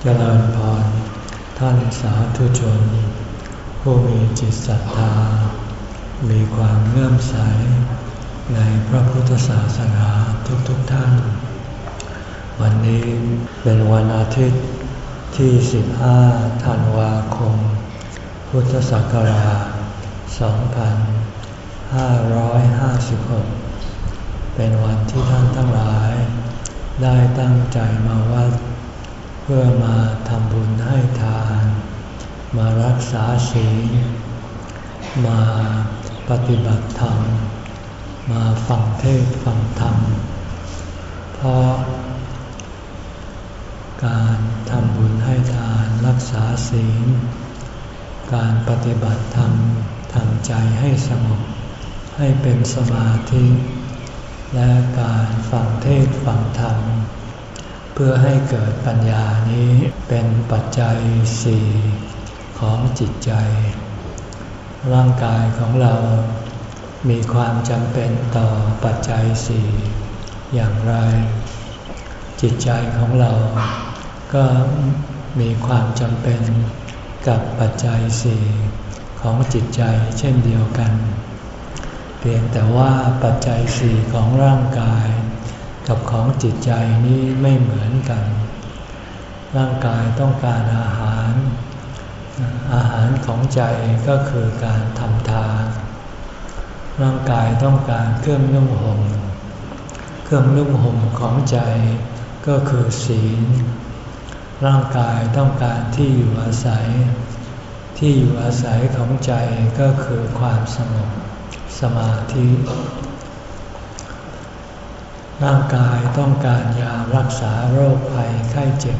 เจริญพรท่านสาธุชน ผู้มีจิตศรัทธา มีความเงื่อมใส ในพระพุทธศาสนาทุกๆทท่าน วันนี้เป็นวันอาทิตย์ที่ 15 ธันวาคม พุทธศักราช 2556 เป็นวันที่ท่านทั้งหลาย ได้ตั้งใจมาวัด พื่อมาทำบุญให้ทาน มารักษาศีล มาปฏิบัติธรรม มาฟังเทศฟังธรรม เพราะ การทำบุญให้ทานรักษาศีล การปฏิบัติธรรมทำใจให้สงบให้เป็นสมาธิ และการฟังเทศฟังธรรม เพื่อให้เกิดปัญญานี้เป็นปัจจัยสี่ของจิตใจ ร่างกายของเรามีความจำเป็นต่อปัจจัยสี่อย่างไร จิตใจของเราก็มีความจำเป็นกับปัจจัยสี่ของจิตใจเช่นเดียวกัน เพียงแต่ว่าปัจจัยสี่ของร่างกาย กับของจิตใจนี้ไม่เหมือนกัน ร่างกายต้องการอาหาร อาหารของใจก็คือการทำทาน ร่างกายต้องการเครื่องนุ่งห่ม เครื่องนุ่งห่มของใจก็คือศีล ร่างกายต้องการที่อยู่อาศัย ที่อยู่อาศัยของใจก็คือความสงบสมาธิ ร่างกายต้องการยารักษาโรคภัยไข้เจ็บ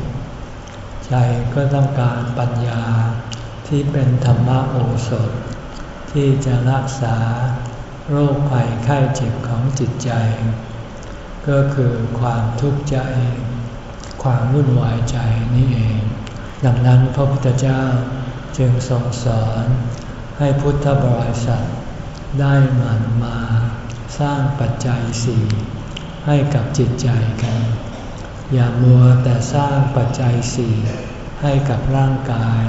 ใจก็ต้องการปัญญาที่เป็นธรรมโอสถ ที่จะรักษาโรคภัยไข้เจ็บของจิตใจ ก็คือความทุกข์ใจ ความวุ่นวายใจนี่เอง ดังนั้นพระพุทธเจ้าจึงทรงสอนให้พุทธบริษัทได้หมั่นมาสร้างปัจจัยสี่ ให้กับจิตใจกัน อย่ามัวแต่สร้างปัจจัยสี่ให้กับร่างกาย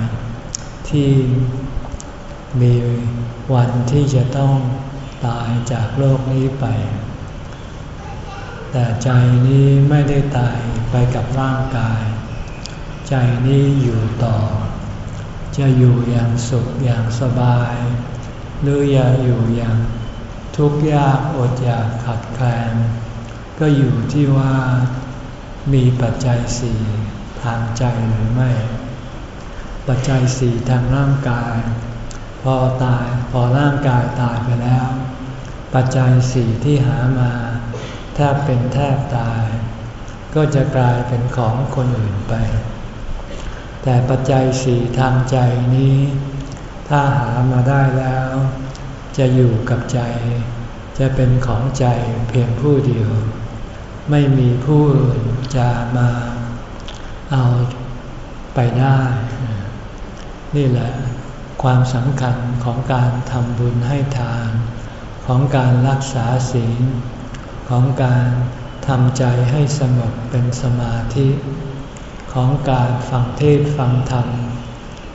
ที่มีวันที่จะต้องตายจากโลกนี้ไป แต่ใจนี้ไม่ได้ตายไปกับร่างกาย ใจนี้อยู่ต่อ จะอยู่อย่างสุขอย่างสบาย หรืออย่าอยู่อย่างทุกข์ยากอดอยากขัดแคลน ก็อยู่ที่ว่ามีปัจจัยสี่ทางใจหรือไม่ ปัจจัยสี่ทางร่างกาย พอตายพอร่างกายตายไปแล้ว ปัจจัยสี่ที่หามา แทบเป็นแทบตาย ก็จะกลายเป็นของคนอื่นไป แต่ปัจจัยสี่ทางใจนี้ ถ้าหามาได้แล้ว จะอยู่กับใจ จะเป็นของใจเพียงผู้เดียว ไม่มีผู้อื่นจะมาเอาไปได้ นี่แหละ ความสำคัญของการทำบุญให้ทาน ของการรักษาศีล ของการทำใจให้สงบเป็นสมาธิ ของการฟังเทศฟังธรรม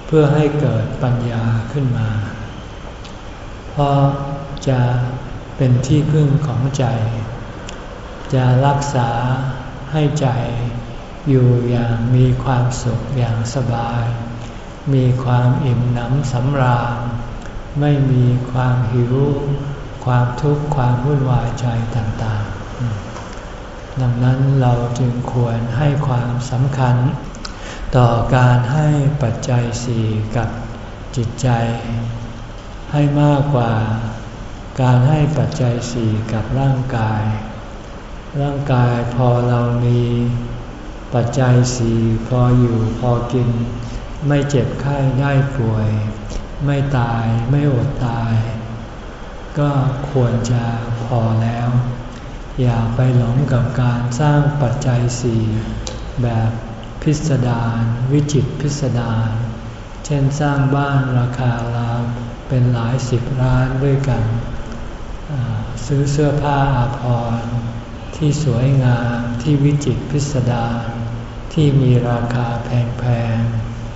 เพื่อให้เกิดปัญญาขึ้นมา เพราะจะเป็นที่พึ่งของใจ จะรักษาให้ใจอยู่อย่างมีความสุขอย่างสบาย มีความอิ่มหนำสำราญ ไม่มีความหิว ความทุกข์ความวุ่นวายใจต่างๆ ดังนั้นเราจึงควรให้ความสำคัญ ต่อการให้ปัจจัยสี่กับจิตใจ ให้มากกว่าการให้ปัจจัยสี่กับร่างกาย ร่างกายพอเรามีปัจจัยสี่พออยู่พอกิน ไม่เจ็บไข้ได้ป่วย ไม่ตายไม่อดตาย ก็ควรจะพอแล้ว อย่าไปหลงกับการสร้างปัจจัยสี่แบบพิสดารวิจิตพิสดารเช่นสร้างบ้านราคาลาเป็นหลายสิบล้านด้วยกัน ซื้อเสื้อผ้าอาภรณ์ ที่สวยงามที่วิจิตพิสดารทที่มีราคาแพง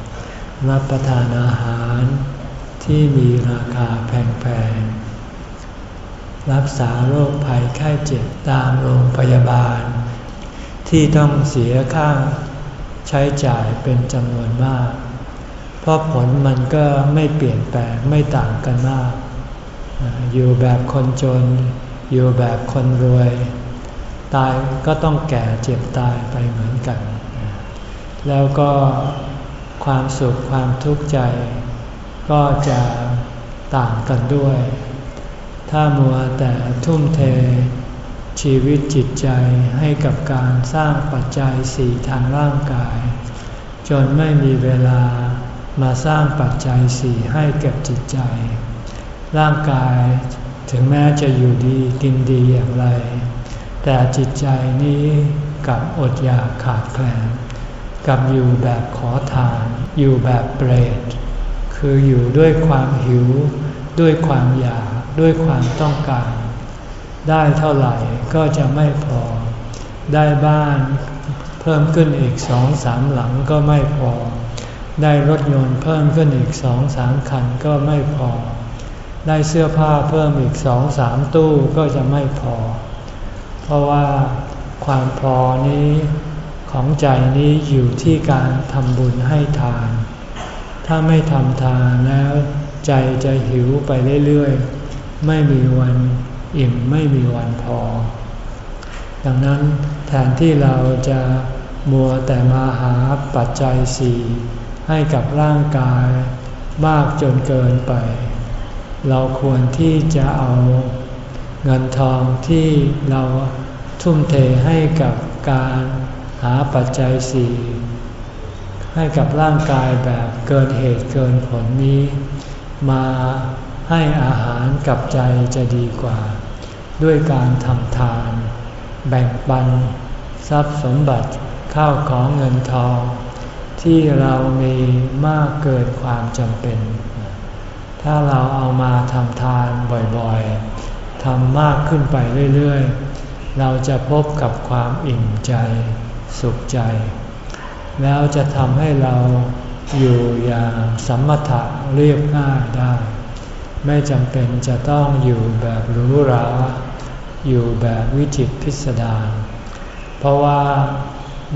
ๆ รับประทานอาหารที่มีราคาแพงๆ รักษาโรคภัยไข้เจ็บตามโรงพยาบาล ที่ต้องเสียค่าใช้จ่ายเป็นจำนวนมาก เพราะผลมันก็ไม่เปลี่ยนแปลงไม่ต่างกันมาก อยู่แบบคนจน อยู่แบบคนรวย ตายก็ต้องแก่เจ็บตายไปเหมือนกัน แล้วก็ความสุขความทุกข์ใจ ก็จะต่างกันด้วย ถ้ามัวแต่ทุ่มเท ชีวิตจิตใจให้กับการสร้างปัจจัยสี่ทางร่างกาย จนไม่มีเวลามาสร้างปัจจัยสี่ให้เก็บจิตใจ ร่างกายถึงแม้จะอยู่ดีกินดีอย่างไร แต่จิตใจนี้กับอดอยากขาดแคลนกับอยู่แบบขอทาน อยู่แบบเปรต คืออยู่ด้วยความหิว ด้วยความอยาก ด้วยความต้องการ ได้เท่าไหร่ก็จะไม่พอ ได้บ้านเพิ่มขึ้นอีกสองสามหลังก็ไม่พอ ได้รถยนต์เพิ่มขึ้นอีกสองสามคันก็ไม่พอ ได้เสื้อผ้าเพิ่มอีกสองสามตู้ก็จะไม่พอ เพราะว่าความพอนี้ของใจนี้อยู่ที่การทำบุญให้ทาน ถ้าไม่ทำทานแล้วใจจะหิวไปเรื่อยๆ ไม่มีวันอิ่มไม่มีวันพอ ดังนั้นแทนที่เราจะมัวแต่มาหาปัจจัยสี่ให้กับร่างกายมากจนเกินไป เราควรที่จะเอา เงินทองที่เราทุ่มเทให้กับการหาปัจจัยสี่ให้กับร่างกายแบบเกินเหตุเกินผลนี้ มาให้อาหารกับใจจะดีกว่า ด้วยการทำทาน แบ่งปัน ทรัพย์สมบัติข้าวของเงินทอง ที่เรามีมากเกินความจำเป็น ถ้าเราเอามาทำทานบ่อยๆ ทำมากขึ้นไปเรื่อยๆ เราจะพบกับความอิ่มใจ สุขใจ แล้วจะทำให้เราอยู่อย่างสมถะเรียบง่ายได้ ไม่จำเป็นจะต้องอยู่แบบหรูหราอยู่แบบวิจิตพิสดารเพราะว่า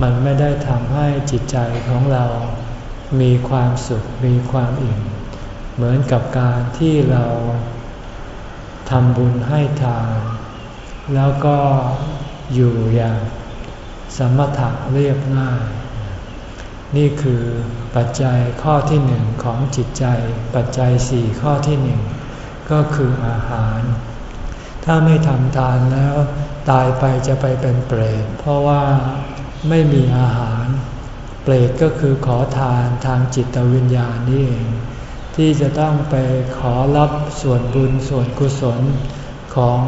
มันไม่ได้ทำให้จิตใจของเรามีความสุขมีความอิ่ม เหมือนกับการที่เรา ทำบุญให้ทาน แล้วก็อยู่อย่างสมถะเรียบง่าย นี่คือปัจจัยข้อที่หนึ่งของจิตใจ ปัจจัยสี่ข้อที่หนึ่งก็คืออาหาร ถ้าไม่ทำทานแล้วตายไปจะไปเป็นเปรต เพราะว่าไม่มีอาหาร เปรตก็คือขอทานทางจิตวิญญาณนี่เอง ที่จะต้องไปขอรับส่วนบุญส่วนกุศลของ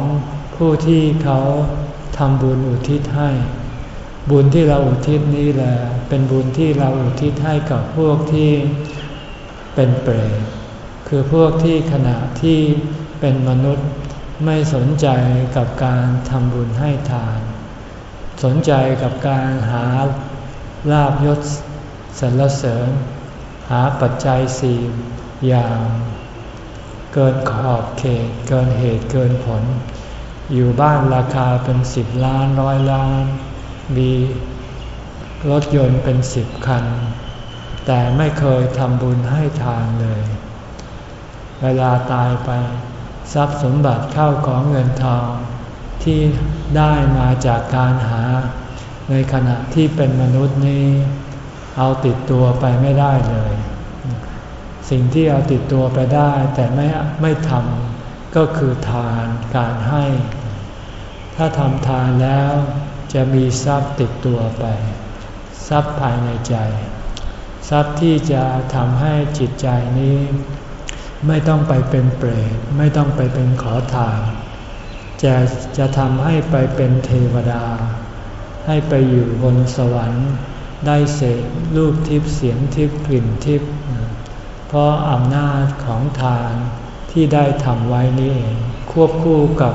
ผู้ที่เขาทำบุญอุทิศให้ บุญที่เราอุทิศนี้แหละเป็นบุญที่เราอุทิศให้กับพวกที่เป็นเปรตคือพวกที่ขณะที่เป็นมนุษย์ไม่สนใจกับการทำบุญให้ทาน สนใจกับการหาลาบยศสรรเสริญ หาปัจจัยสี่ อย่างเกินขอบเขตเกินเหตุเกินผล อยู่บ้านราคาเป็นสิบล้านร้อยล้าน มีรถยนต์เป็นสิบคัน แต่ไม่เคยทำบุญให้ทานเลย เวลาตายไป ทรัพย์สมบัติเข้าของเงินทองที่ได้มาจากการหา ในขณะที่เป็นมนุษย์นี้ เอาติดตัวไปไม่ได้เลย สิ่งที่เอาติดตัวไปได้แต่ไม่ไม่ทำก็คือทานการให้ ถ้าทำทานแล้วจะมีทรัพย์ติดตัวไป ทรัพย์ภายในใจ ทรัพย์ที่จะทำให้จิตใจนี้ ไม่ต้องไปเป็นเปรตไม่ต้องไปเป็นขอทานจะจะทำให้ไปเป็นเทวดา ให้ไปอยู่บนสวรรค์ ได้เสกรูปทิพย์เสียงทิพย์กลิ่นทิพย์ เพราะอำนาจของทานที่ได้ทำไว้นี่เองควบคู่กับ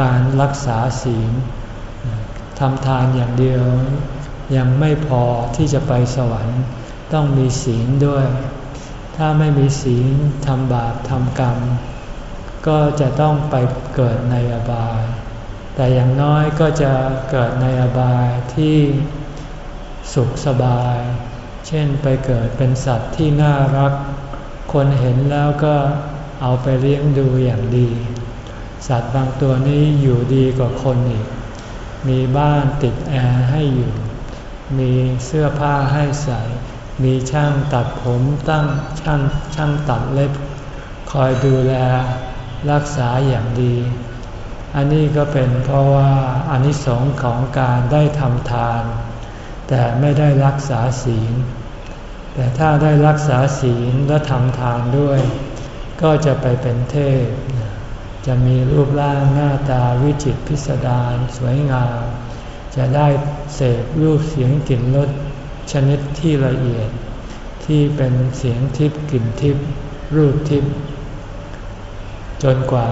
การรักษาศีลทำทานอย่างเดียว ยังไม่พอที่จะไปสวรรค์ ต้องมีศีลด้วย ถ้าไม่มีศีลทำบาปทำกรรม ก็จะต้องไปเกิดในอบาย แต่อย่างน้อยก็จะเกิดในอบายที่สุขสบาย เช่นไปเกิดเป็นสัตว์ที่น่ารัก คนเห็นแล้วก็เอาไปเลี้ยงดูอย่างดี สัตว์บางตัวนี้อยู่ดีกว่าคนอีก มีบ้านติดแอร์ให้อยู่ มีเสื้อผ้าให้ใส่ มีช่างตัดผมตั้งช่างช่างตัดเล็บ คอยดูแลรักษาอย่างดี อันนี้ก็เป็นเพราะว่าอนิสงส์ของการได้ทำทาน แต่ไม่ได้รักษาศีล แต่ถ้าได้รักษาศีลและทำทานด้วย ก็จะไปเป็นเทพ จะมีรูปร่างหน้าตาวิจิตรพิสดารสวยงาม จะได้เสพรูปเสียงกลิ่นรสชนิดที่ละเอียด ที่เป็นเสียงทิพย์กลิ่นทิพย์รูปทิพย์จนกว่า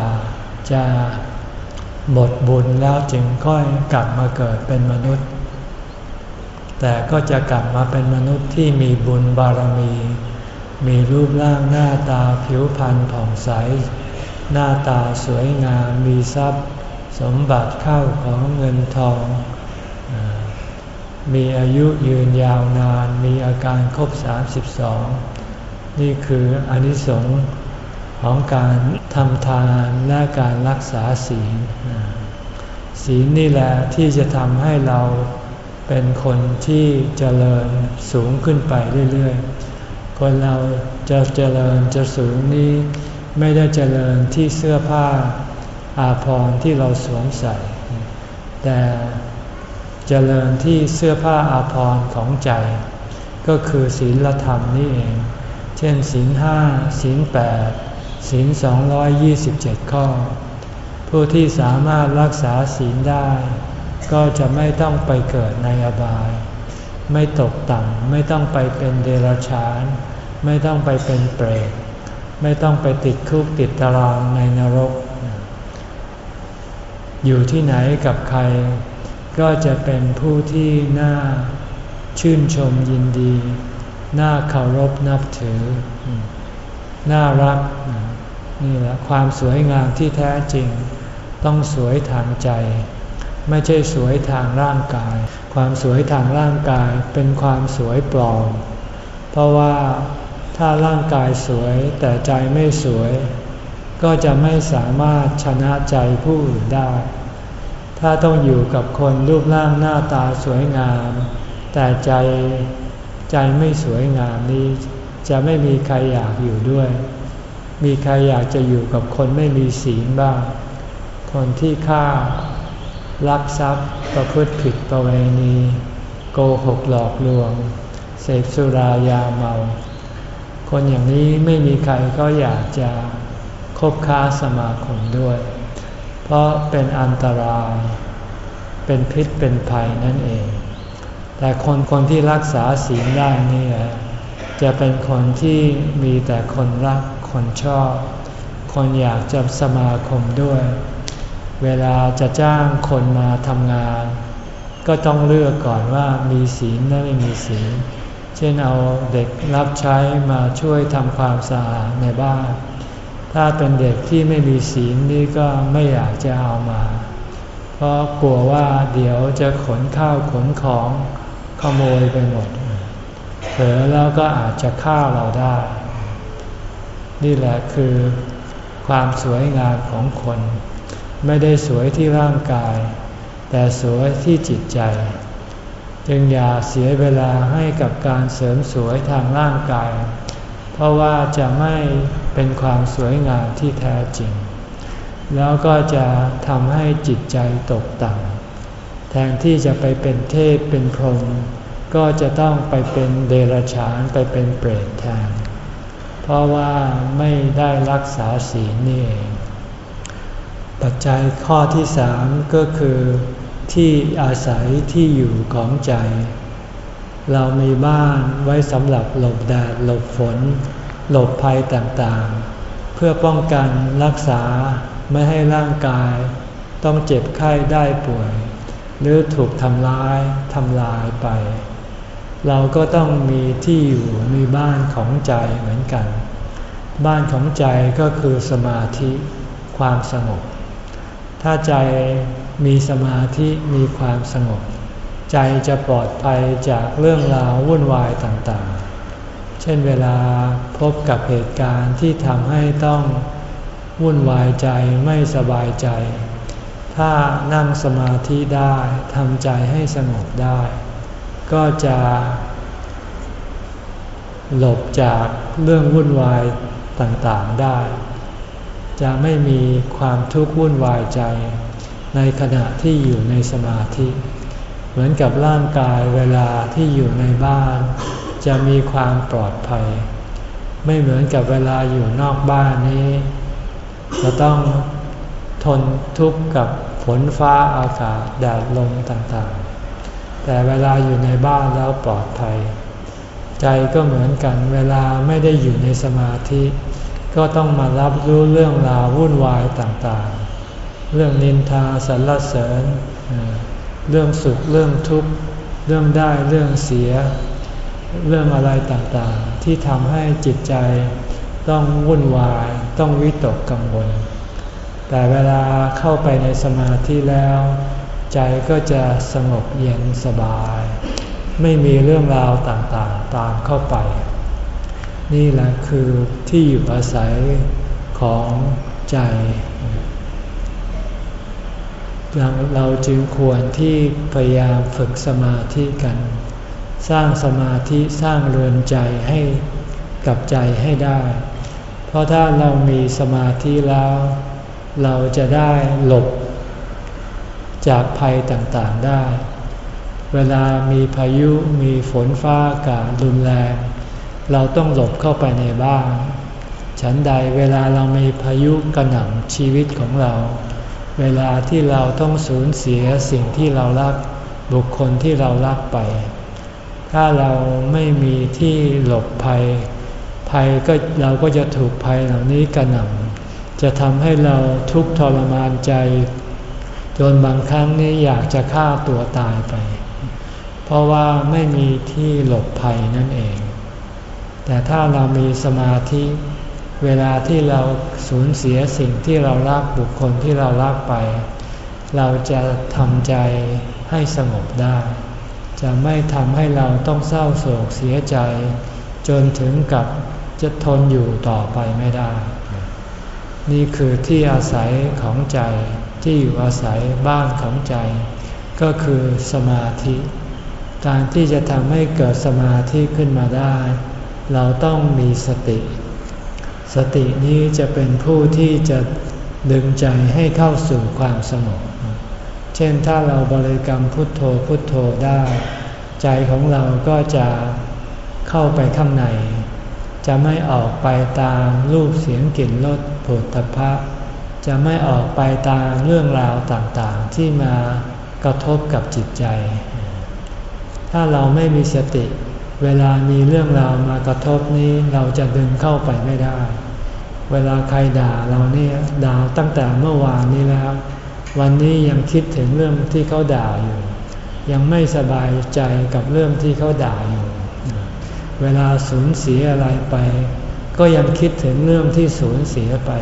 จะหมดบุญแล้วจึงค่อยกลับมาเกิดเป็นมนุษย์ แต่ก็จะกลับมาเป็นมนุษย์ที่มีบุญบารมี มีรูปร่างหน้าตาผิวพรรณผ่องใส หน้าตาสวยงาม มีทรัพย์ สมบัติเข้าของเงินทอง มีอายุยืนยาวนาน มีอาการครบ 32 นี่คืออนิสงส์ของการทำทานและการรักษาศีล ศีลนี่แหละที่จะทำให้เรา เป็นคนที่เจริญสูงขึ้นไปเรื่อยๆ คนเราจะเจริญจะสูงนี้ ไม่ได้เจริญที่เสื้อผ้าอาภรณ์ที่เราสวมใส่ แต่เจริญที่เสื้อผ้าอาภรณ์ของใจ ก็คือศีลธรรมนี่เอง เช่นศีลห้าศีลแปดศีล227ข้อ ผู้ที่สามารถรักษาศีลได้ ก็จะไม่ต้องไปเกิดในอบาย ไม่ตกต่ำไม่ต้องไปเป็นเดรัจฉาน ไม่ต้องไปเป็นเปรตไม่ต้องไปติดคุกติดตารางในนรก อยู่ที่ไหนกับใคร ก็จะเป็นผู้ที่น่าชื่นชมยินดี น่าเคารพนับถือ น่ารัก นี่แหละความสวยงามที่แท้จริง ต้องสวยทางใจ ไม่ใช่สวยทางร่างกาย ความสวยทางร่างกายเป็นความสวยปลอม เพราะว่าถ้าร่างกายสวยแต่ใจไม่สวย ก็จะไม่สามารถชนะใจผู้อื่นได้ ถ้าต้องอยู่กับคนรูปร่างหน้าตาสวยงาม แต่ใจใจไม่สวยงามนี้ จะไม่มีใครอยากอยู่ด้วย มีใครอยากจะอยู่กับคนไม่มีศีลบ้าง คนที่ฆ่า ลักทรัพย์ประพฤติผิดประเวณี โกหกหลอกลวง เสพสุรายาเมา คนอย่างนี้ไม่มีใครก็อยากจะคบค้าสมาคมด้วย เพราะเป็นอันตราย เป็นพิษเป็นภัยนั่นเอง แต่คนคนที่รักษาศีลได้นี่จะเป็นคนที่มีแต่คนรักคนชอบ คนอยากจะสมาคมด้วย เวลาจะจ้างคนมาทำงาน ก็ต้องเลือกก่อนว่ามีศีลหรือไม่มีศีล เช่นเอาเด็กรับใช้มาช่วยทำความสะอาดในบ้าน ถ้าเป็นเด็กที่ไม่มีศีลนี่ก็ไม่อยากจะเอามา เพราะกลัวว่าเดี๋ยวจะขนข้าวขนของขโมยไปหมดเผลอแล้วก็อาจจะฆ่าเราได้ นี่แหละคือความสวยงามของคน ไม่ได้สวยที่ร่างกาย แต่สวยที่จิตใจ จึงอย่าเสียเวลาให้กับการเสริมสวยทางร่างกาย เพราะว่าจะไม่เป็นความสวยงามที่แท้จริง แล้วก็จะทำให้จิตใจตกต่ำแทนที่จะไปเป็นเทพเป็นพรหมก็จะต้องไปเป็นเดรัจฉานไปเป็นเปรตแทนเพราะว่าไม่ได้รักษาศีลนี่เอง ปัจจัยข้อที่สามก็คือที่อาศัยที่อยู่ของใจ เรามีบ้านไว้สำหรับหลบแดดหลบฝน หลบภัยต่างๆ เพื่อป้องกันรักษาไม่ให้ร่างกาย ต้องเจ็บไข้ได้ป่วย หรือถูกทำร้ายทำลายไป เราก็ต้องมีที่อยู่มีบ้านของใจเหมือนกัน บ้านของใจก็คือสมาธิความสงบ ถ้าใจมีสมาธิมีความสงบ ใจจะปลอดภัยจากเรื่องราววุ่นวายต่างๆ เช่นเวลาพบกับเหตุการณ์ที่ทำให้ต้องวุ่นวายใจไม่สบายใจ ถ้านั่งสมาธิได้ทำใจให้สงบได้ ก็จะหลบจากเรื่องวุ่นวายต่างๆได้ จะไม่มีความทุกข์วุ่นวายใจ ในขณะที่อยู่ในสมาธิ เหมือนกับร่างกายเวลาที่อยู่ในบ้าน จะมีความปลอดภัย ไม่เหมือนกับเวลาอยู่นอกบ้านนี้ จะต้องทนทุกข์กับฝนฟ้าอากาศแดดลมต่างๆ แต่เวลาอยู่ในบ้านแล้วปลอดภัย ใจก็เหมือนกันเวลาไม่ได้อยู่ในสมาธิ ก็ต้องมารับรู้เรื่องราววุ่นวายต่างๆ เรื่องนินทาสรรเสริญ เรื่องสุขเรื่องทุกข์ เรื่องได้เรื่องเสีย เรื่องอะไรต่างๆ ที่ทำให้จิตใจต้องวุ่นวาย ต้องวิตกกังวล แต่เวลาเข้าไปในสมาธิแล้ว ใจก็จะสงบเย็นสบาย ไม่มีเรื่องราวต่างๆ ตามเข้าไป นี่แหละคือที่อยู่อาศัยของใจ เราจึงควรที่พยายามฝึกสมาธิกัน สร้างสมาธิสร้างเรือนใจให้กับใจให้ได้ เพราะถ้าเรามีสมาธิแล้ว เราจะได้หลบ จากภัยต่างๆได้ เวลามีพายุมีฝนฟ้าอากาศรุนแรง เราต้องหลบเข้าไปในบ้าน ฉันใดเวลาเรามีพายุกระหน่ำชีวิตของเรา เวลาที่เราต้องสูญเสียสิ่งที่เรารัก บุคคลที่เรารักไป ถ้าเราไม่มีที่หลบภัย ภัยก็เราก็จะถูกภัยเหล่านี้กระหน่ำจะทำให้เราทุกข์ทรมานใจ จนบางครั้งนี้อยากจะฆ่าตัวตายไป เพราะว่าไม่มีที่หลบภัยนั่นเอง แต่ถ้าเรามีสมาธิ เวลาที่เราสูญเสียสิ่งที่เรารักบุคคลที่เรารักไป เราจะทำใจให้สงบได้ จะไม่ทำให้เราต้องเศร้าโศกเสียใจ จนถึงกับจะทนอยู่ต่อไปไม่ได้ นี่คือที่อาศัยของใจที่อยู่อาศัยบ้านของใจ ก็คือสมาธิ การที่จะทำให้เกิดสมาธิขึ้นมาได้ เราต้องมีสติ สตินี้จะเป็นผู้ที่จะดึงใจให้เข้าสู่ความสงบ เช่นถ้าเราบริกรรมพุทโธพุทโธได้ ใจของเราก็จะเข้าไปข้างใน จะไม่ออกไปตามรูปเสียงกลิ่นรสผลตภะจะไม่ออกไปตามเรื่องราวต่างๆ ที่มากระทบกับจิตใจ ถ้าเราไม่มีสติ เวลามีเรื่องราวมากระทบนี้เราจะดึงเข้าไปไม่ได้ เวลาใครด่าเราเนี่ยด่าตั้งแต่เมื่อวานนี้แล้ว วันนี้ยังคิดถึงเรื่องที่เขาด่าอยู่ ยังไม่สบายใจกับเรื่องที่เขาด่าอยู่ เวลาสูญเสียอะไรไป ก็ยังคิดถึงเรื่องที่สูญเสียไป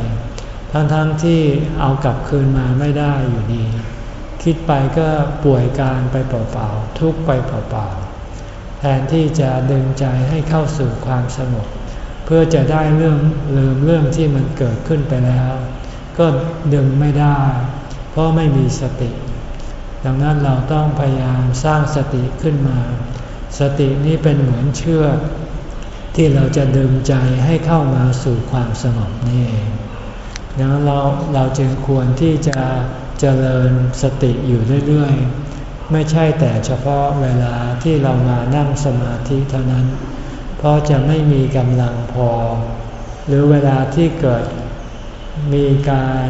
ทั้งๆทที่เอากลับคืนมาไม่ได้อยู่ดี คิดไปก็ป่วยการไปเปล่าๆทุกไปเปล่าๆ แทนที่จะดึงใจให้เข้าสู่ความสงบเพื่อจะได้เรื่องลืมเรื่องที่มันเกิดขึ้นไปแล้ว ก็ดึงไม่ได้ เพราะไม่มีสติ ดังนั้นเราต้องพยายามสร้างสติขึ้นมา สตินี้เป็นเหมือนเชือกที่เราจะดึงใจให้เข้ามาสู่ความสงบนี่เองดังนั้นเราเราจึงควรที่จะเจริญสติอยู่เรื่อยๆ ไม่ใช่แต่เฉพาะเวลาที่เรามานั่งสมาธิเท่านั้น เพราะจะไม่มีกำลังพอ หรือเวลาที่เกิดมีการ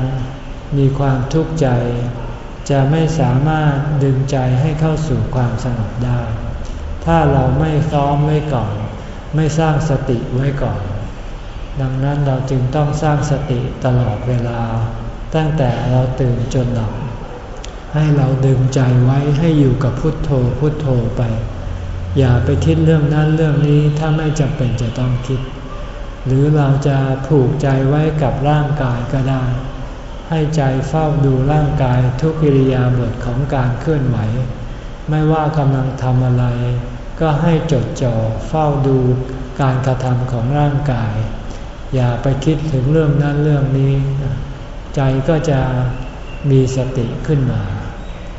มีความทุกข์ใจ จะไม่สามารถดึงใจให้เข้าสู่ความสงบได้ ถ้าเราไม่ซ้อมไว้ก่อน ไม่สร้างสติไว้ก่อน ดังนั้นเราจึงต้องสร้างสติตลอดเวลา ตั้งแต่เราตื่นจนหลับ ให้เราดึงใจไว้ให้อยู่กับพุทโธพุทโธไป อย่าไปคิดเรื่องนั้นเรื่องนี้ถ้าไม่จำเป็นจะต้องคิด หรือเราจะผูกใจไว้กับร่างกายก็ได้ ให้ใจเฝ้าดูร่างกายทุกิริยาบทของการเคลื่อนไหว ไม่ว่ากำลังทำอะไร ก็ให้จดจ่อเฝ้าดูการกระทำของร่างกาย อย่าไปคิดถึงเรื่องนั้นเรื่องนี้ ใจก็จะมีสติขึ้นมา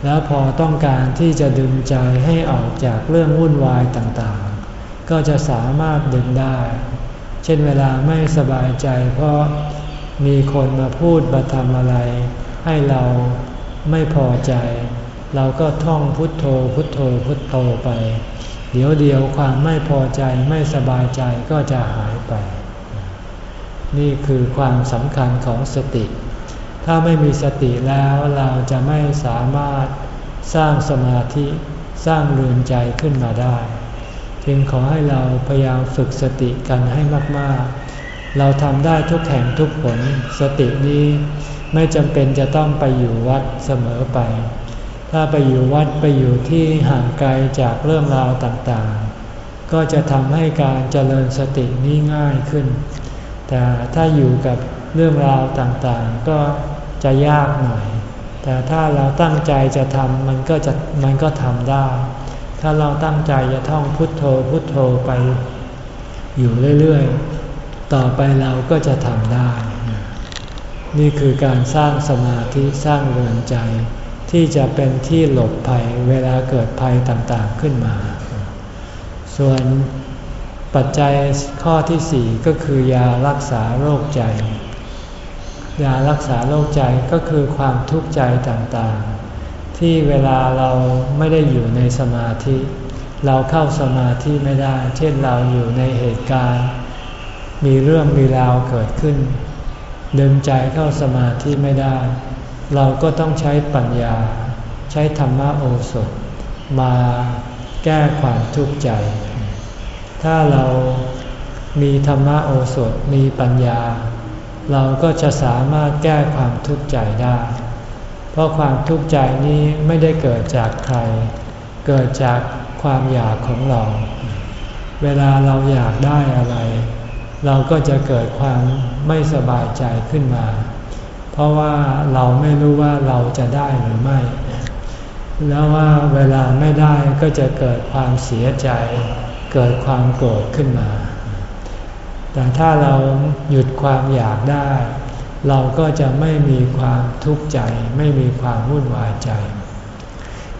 แล้วพอต้องการที่จะดึงใจให้ออกจากเรื่องวุ่นวายต่างๆ ก็จะสามารถดึงได้ เช่นเวลาไม่สบายใจเพราะมีคนมาพูดมาทำอะไร ให้เราไม่พอใจ เราก็ท่องพุทโธพุทโธพุทโธไป เดี๋ยวเดียวความไม่พอใจไม่สบายใจก็จะหายไป นี่คือความสำคัญของสติ ถ้าไม่มีสติแล้วเราจะไม่สามารถสร้างสมาธิสร้างเรือนใจขึ้นมาได้ จึงขอให้เราพยายามฝึกสติกันให้มาก ๆ เราทำได้ทุกแห่งทุกผล สตินี้ไม่จำเป็นจะต้องไปอยู่วัดเสมอไป ถ้าไปอยู่วัดไปอยู่ที่ห่างไกลจากเรื่องราวต่างๆ ก็จะทำให้การเจริญสตินี้ง่ายขึ้น แต่ถ้าอยู่กับเรื่องราวต่างๆ ก็ จะยากหน่อย แต่ถ้าเราตั้งใจจะทำมันก็จะมันก็ทำได้ ถ้าเราตั้งใจจะท่องพุทโธพุทโธไป อยู่เรื่อยๆ ต่อไปเราก็จะทำได้ นี่คือการสร้างสมาธิสร้างเรือนใจ ที่จะเป็นที่หลบภัยเวลาเกิดภัยต่างๆขึ้นมา ส่วนปัจจัยข้อที่สี่ก็คือยารักษาโรคใจ ยารักษาโรคใจก็คือความทุกข์ใจต่างๆ ที่เวลาเราไม่ได้อยู่ในสมาธิ เราเข้าสมาธิไม่ได้ เช่นเราอยู่ในเหตุการณ์ มีเรื่องมีราวเกิดขึ้น ดึงใจเข้าสมาธิไม่ได้ เราก็ต้องใช้ปัญญา ใช้ธรรมโอสถ มาแก้ความทุกข์ใจ ถ้าเรามีธรรมโอสถมีปัญญา เราก็จะสามารถแก้ความทุกข์ใจได้ เพราะความทุกข์ใจนี้ไม่ได้เกิดจากใคร เกิดจากความอยากของเรา เวลาเราอยากได้อะไร เราก็จะเกิดความไม่สบายใจขึ้นมา เพราะว่าเราไม่รู้ว่าเราจะได้หรือไม่ แล้วว่าเวลาไม่ได้ก็จะเกิดความเสียใจ เกิดความโกรธขึ้นมา แต่ถ้าเราหยุดความอยากได้ เราก็จะไม่มีความทุกข์ใจ ไม่มีความวุ่นวายใจ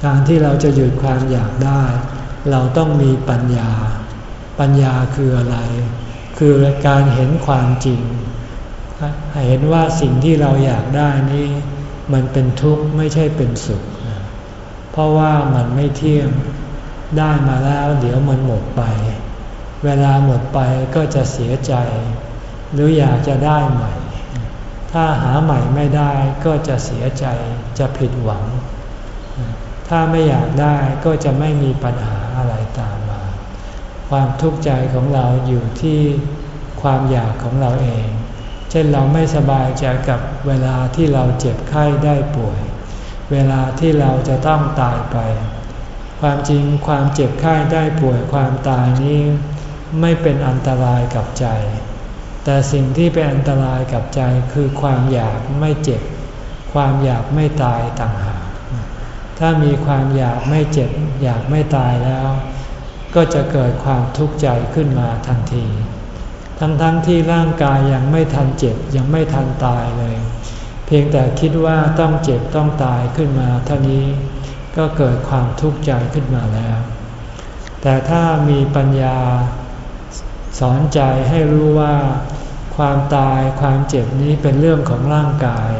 การที่เราจะหยุดความอยากได้ เราต้องมีปัญญา ปัญญาคืออะไร คือการเห็นความจริง เห็นว่าสิ่งที่เราอยากได้นี้ มันเป็นทุกข์ไม่ใช่เป็นสุข เพราะว่ามันไม่เที่ยงได้มาแล้ว เดี๋ยวมันหมดไป เวลาหมดไปก็จะเสียใจ หรืออยากจะได้ใหม่ ถ้าหาใหม่ไม่ได้ก็จะเสียใจจะผิดหวัง ถ้าไม่อยากได้ก็จะไม่มีปัญหาอะไรตามมา ความทุกข์ใจของเราอยู่ที่ความอยากของเราเอง เช่นเราไม่สบายใจกับเวลาที่เราเจ็บไข้ได้ป่วย เวลาที่เราจะต้องตายไป ความจริงความเจ็บไข้ได้ป่วยความตายนี้ ไม่เป็นอันตรายกับใจ แต่สิ่งที่เป็นอันตรายกับใจคือความอยากไม่เจ็บ ความอยากไม่ตายต่างหาก ถ้ามีความอยากไม่เจ็บ อยากไม่ตายแล้ว ก็จะเกิดความทุกข์ใจขึ้นมาทันที ทั้งๆทที่ร่างกายยังไม่ทันเจ็บยังไม่ทันตายเลย เพียงแต่คิดว่าต้องเจ็บต้องตายขึ้นมาเท่านี้ก็เกิดความทุกข์ใจขึ้นมาแล้ว แต่ถ้ามีปัญญา อนใจให้รู้ว่า ความตายความเจ็บนี้เป็นเรื่องของร่างกาย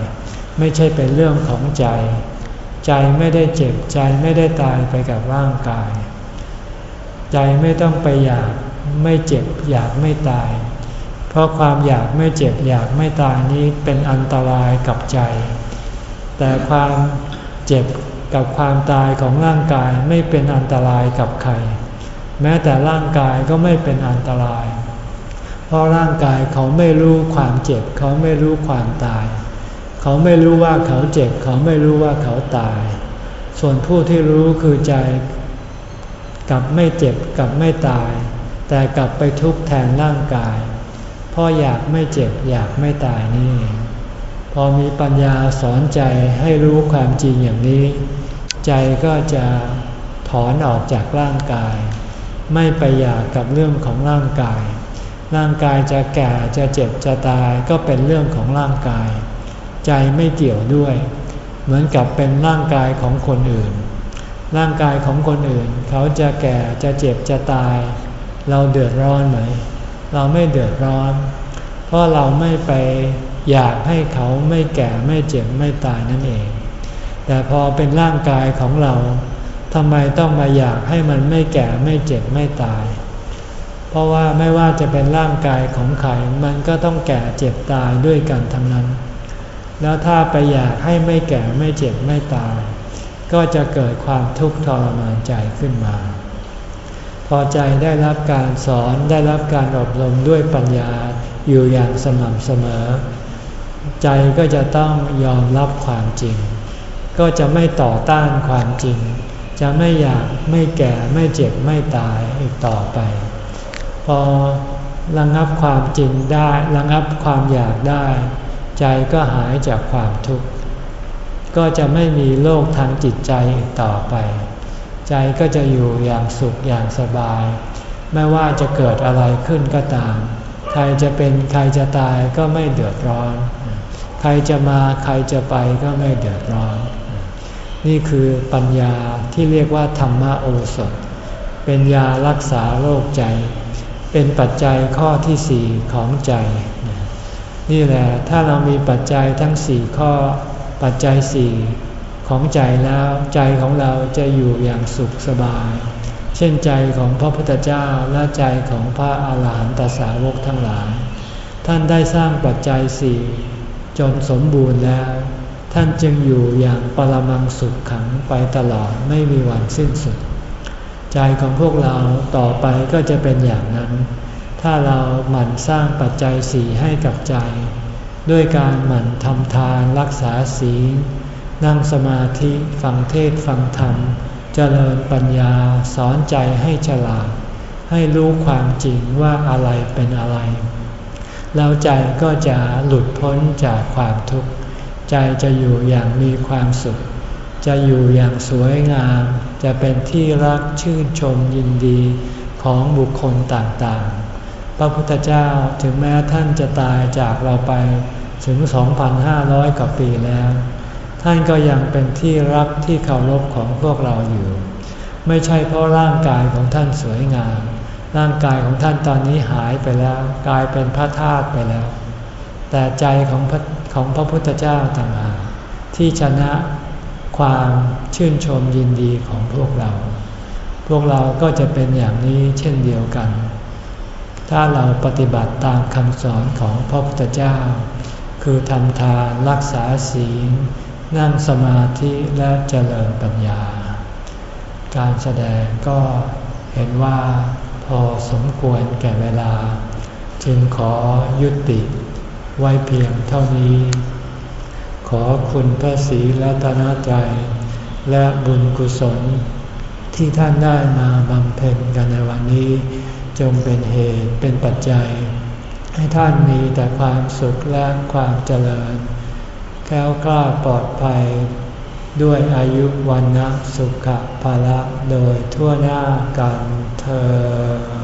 ไม่ใช่เป็นเรื่องของใจ ใจไม่ได้เจ็บใจไม่ได้ตายไปกับร่างกาย ใจไม่ต้องไปอยากไม่เจ็บอยากไม่ตาย เพราะความอยากไม่เจ็บอยากไม่ตายนี้เป็นอันตรายกับใจ แต่ความเจ็บกับความตายของร่างกายไม่เป็นอันตรายกับใคร แม้แต่ร่างกายก็ไม่เป็นอันตราย เพราะร่างกายเขาไม่รู้ความเจ็บ เขาไม่รู้ความตาย เขาไม่รู้ว่าเขาเจ็บ เขาไม่รู้ว่าเขาตาย ส่วนผู้ที่รู้คือใจกับไม่เจ็บกับไม่ตาย แต่กลับไปทุกข์แทนร่างกายเพราะอยากไม่เจ็บอยากไม่ตายนี่ พอมีปัญญาสอนใจให้รู้ความจริงอย่างนี้ ใจก็จะถอนออกจากร่างกาย ไม่ไปอยากกับเรื่องของร่างกาย ร่างกายจะแก่จะเจ็บจะตายก็เป็นเรื่องของร่างกาย ใจไม่เกี่ยวด้วย เหมือนกับเป็นร่างกายของคนอื่น ร่างกายของคนอื่น เขาจะแก่จะเจ็บจะตาย เราเดือดร้อนไหม เราไม่เดือดร้อน เพราะเราไม่ไปอยากให้เขาไม่แก่ไม่เจ็บไม่ตายนั่นเอง แต่พอเป็นร่างกายของเรา ทำไมต้องมาอยากให้มันไม่แก่ไม่เจ็บไม่ตาย เพราะว่าไม่ว่าจะเป็นร่างกายของใครมันก็ต้องแก่เจ็บตายด้วยกันทั้งนั้น แล้วถ้าไปอยากให้ไม่แก่ไม่เจ็บไม่ตาย ก็จะเกิดความทุกข์ทรมานใจขึ้นมา พอใจได้รับการสอนได้รับการอบรมด้วยปัญญาอยู่อย่างสม่ำเสมอ ใจก็จะต้องยอมรับความจริง ก็จะไม่ต่อต้านความจริง จะไม่อยากไม่แก่ไม่เจ็บไม่ตายอีกต่อไป พอระงับความจริงได้ระงับความอยากได้ ใจก็หายจากความทุกข์ ก็จะไม่มีโรคทางจิตใจอีกต่อไป ใจก็จะอยู่อย่างสุขอย่างสบาย ไม่ว่าจะเกิดอะไรขึ้นก็ตาม ใครจะเป็นใครจะตายก็ไม่เดือดร้อน ใครจะมาใครจะไปก็ไม่เดือดร้อน นี่คือปัญญาที่เรียกว่าธรรมโอสถ เป็นยารักษาโรคใจ เป็นปัจจัยข้อที่สี่ของใจ นี่แหละถ้าเรามีปัจจัยทั้งสี่ข้อ ปัจจัยสี่ของใจแล้วใจของเราจะอยู่อย่างสุขสบาย เช่นใจของพระพุทธเจ้าและใจของพระอาหารหันตสาวกทั้งหลาย ท่านได้สร้างปัจจัยสี่จนสมบูรณ์แล้ว ท่านจึงอยู่อย่างปรมังสุขขังไปตลอดไม่มีวันสิ้นสุด ใจของพวกเราต่อไปก็จะเป็นอย่างนั้น ถ้าเราหมั่นสร้างปัจจัยสีให้กับใจ ด้วยการหมั่นทำทานรักษาศีลนั่งสมาธิฟังเทศฟังธรรม เจริญปัญญาสอนใจให้ฉลาด ให้รู้ความจริงว่าอะไรเป็นอะไร แล้วใจก็จะหลุดพ้นจากความทุกข์ ใจจะอยู่อย่างมีความสุข จะอยู่อย่างสวยงาม จะเป็นที่รักชื่นชมยินดีของบุคคลต่างๆ พระพุทธเจ้าถึงแม้ท่านจะตายจากเราไปถึง 2,500 กว่าปีแล้ว ท่านก็ยังเป็นที่รักที่เคารพของพวกเราอยู่ ไม่ใช่เพราะร่างกายของท่านสวยงาม ร่างกายของท่านตอนนี้หายไปแล้ว กลายเป็นพระธาตุไปแล้ว แต่ใจของพระ ของพระพุทธเจ้าต่างหากที่ชนะความชื่นชมยินดีของพวกเรา พวกเราก็จะเป็นอย่างนี้เช่นเดียวกัน ถ้าเราปฏิบัติตามคำสอนของพระพุทธเจ้า คือทำทานรักษาศีล นั่งสมาธิและเจริญปัญญา การแสดงก็เห็นว่าพอสมควรแก่เวลา จึงขอยุติ ไว้เพียงเท่านี้ ขอคุณพระศรีรัตนใจ และบุญกุศล ที่ท่านได้มาบำเพ็ญกันในวันนี้ จงเป็นเหตุเป็นปัจจัย ให้ท่านมีแต่ความสุขและความเจริญแค้วกล้าปลอดภัย ด้วยอายุวันนะสุขภาละโดยทั่วหน้ากันเธอ